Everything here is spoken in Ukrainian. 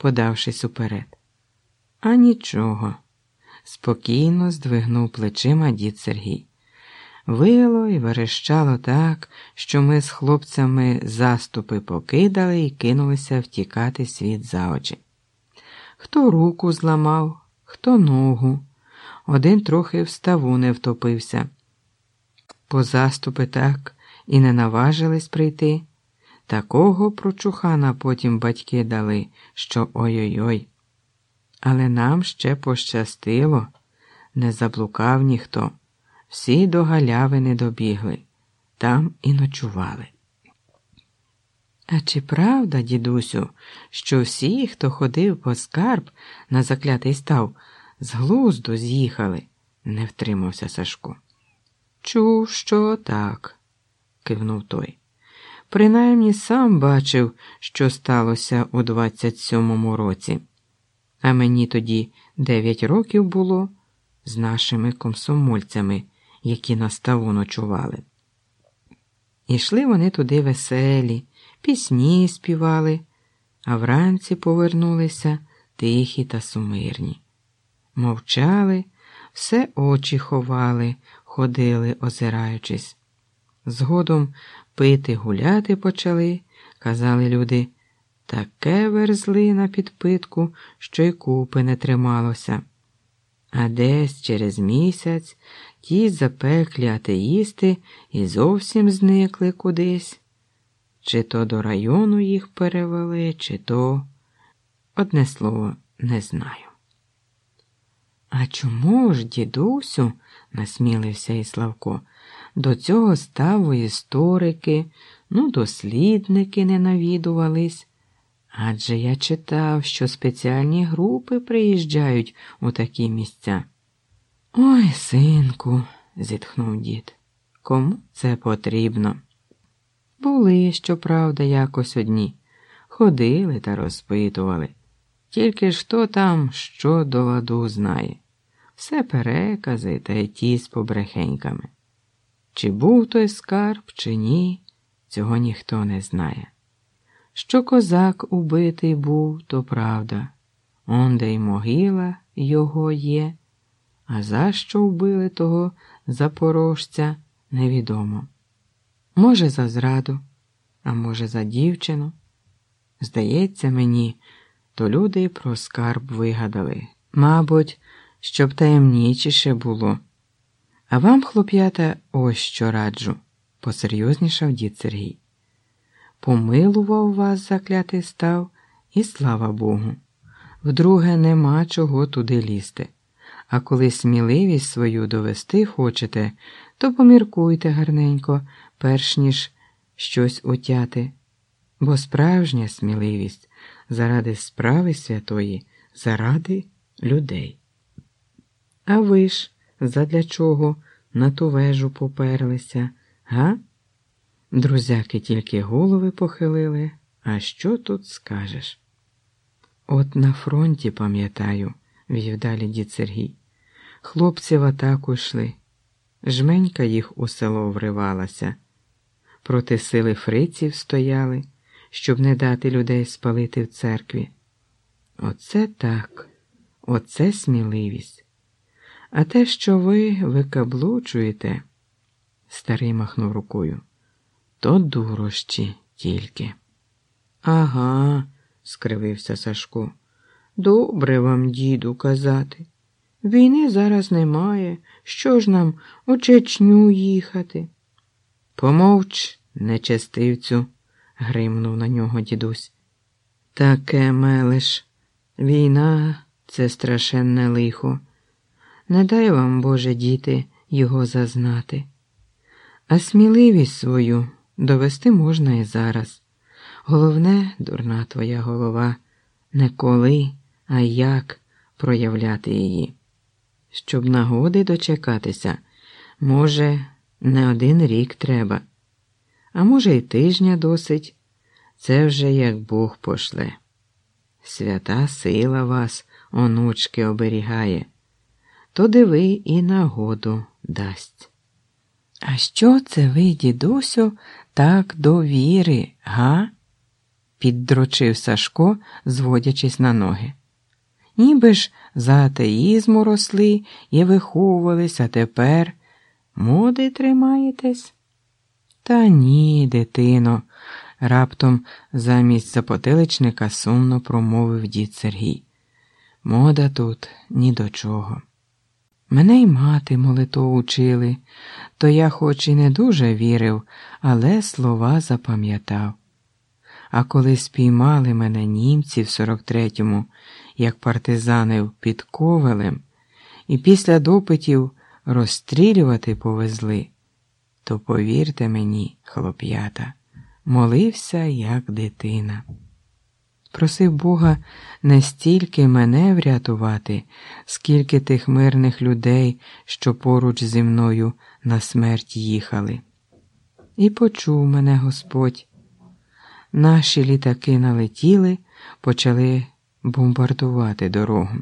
подавшись уперед. А нічого, спокійно здвигнув плечима дід Сергій. Вило і верещало так, що ми з хлопцями заступи покидали і кинулися втікати світ за очі. Хто руку зламав, хто ногу, один трохи в ставу не втопився. По заступи так і не наважились прийти. Такого прочухана потім батьки дали, що ой-ой-ой. Але нам ще пощастило, не заблукав ніхто. Всі до галявини добігли, там і ночували. А чи правда, дідусю, що всі, хто ходив по скарб на заклятий став, з глузду з'їхали? не втримався Сашко. Чув, що так, кивнув той. Принаймні сам бачив, що сталося у 27-му році, а мені тоді дев'ять років було з нашими комсомольцями, які на ставу ночували. Ішли вони туди веселі, пісні співали, а вранці повернулися тихі та сумирні. Мовчали, все очі ховали, ходили, озираючись. Згодом пити гуляти почали, казали люди, таке верзли на підпитку, що й купи не трималося. А десь через місяць ті запеклі атеїсти і зовсім зникли кудись. Чи то до району їх перевели, чи то одне слово не знаю. А чому ж, дідусю, насмілився і Славко, до цього ставу історики, ну, дослідники не навідувались? Адже я читав, що спеціальні групи приїжджають у такі місця. Ой, синку, зітхнув дід, кому це потрібно? Були, щоправда, якось одні, ходили та розпитували. Тільки ж хто там що до ладу знає, все перекази та й ті з побрехеньками. Чи був той скарб, чи ні, цього ніхто не знає. Що козак убитий був, то правда, онде й могила його є, а за що вбили того запорожця, невідомо. Може, за зраду, а може, за дівчину. Здається мені, то люди про скарб вигадали. Мабуть, щоб таємнічіше було. А вам, хлоп'ята, ось що раджу, посерйознішав дід Сергій. Помилував вас заклятий став, і слава Богу. Вдруге, нема чого туди лізти. А коли сміливість свою довести хочете, то поміркуйте гарненько, перш ніж щось утяти. Бо справжня сміливість заради справи святої, заради людей. А ви ж задля чого на ту вежу поперлися, га? Друзяки тільки голови похилили, а що тут скажеш? От на фронті, пам'ятаю, вів далі дід Сергій. Хлопці в атаку йшли. Жменька їх у село вривалася. Проти сили фриців стояли, щоб не дати людей спалити в церкві. Оце так, оце сміливість. А те, що ви викаблучуєте, старий махнув рукою, то дурощі тільки. Ага, скривився Сашко. Добре вам, діду, казати. Війни зараз немає. Що ж нам у Чечню їхати? Помовч, нечестивцю, гримнув на нього дідусь. Таке мелиш. Війна це страшенне лихо. Не дай вам, Боже, діти, його зазнати. А сміливість свою довести можна і зараз. Головне, дурна твоя голова, не коли, а як проявляти її. Щоб нагоди дочекатися, може, не один рік треба, а може, й тижня досить. Це вже як Бог пошле. Свята сила вас, онучки, оберігає, то диви і нагоду дасть. А що це ви, дідусю, так до віри, га? піддрочив Сашко, зводячись на ноги. Ніби ж за атеїзму росли і виховувались, а тепер моди тримаєтесь? Та ні, дитино, раптом замість запотиличника сумно промовив дід Сергій. Мода тут ні до чого. Мене й мати молитву учили, то я хоч і не дуже вірив, але слова запам'ятав. А коли спіймали мене німці в 43-му, як партизанив під ковелем, і після допитів розстрілювати повезли, то повірте мені, хлоп'ята, молився, як дитина. Просив Бога не стільки мене врятувати, скільки тих мирних людей, що поруч зі мною на смерть їхали. І почув мене Господь. Наші літаки налетіли, почали бомбардувати дорогу.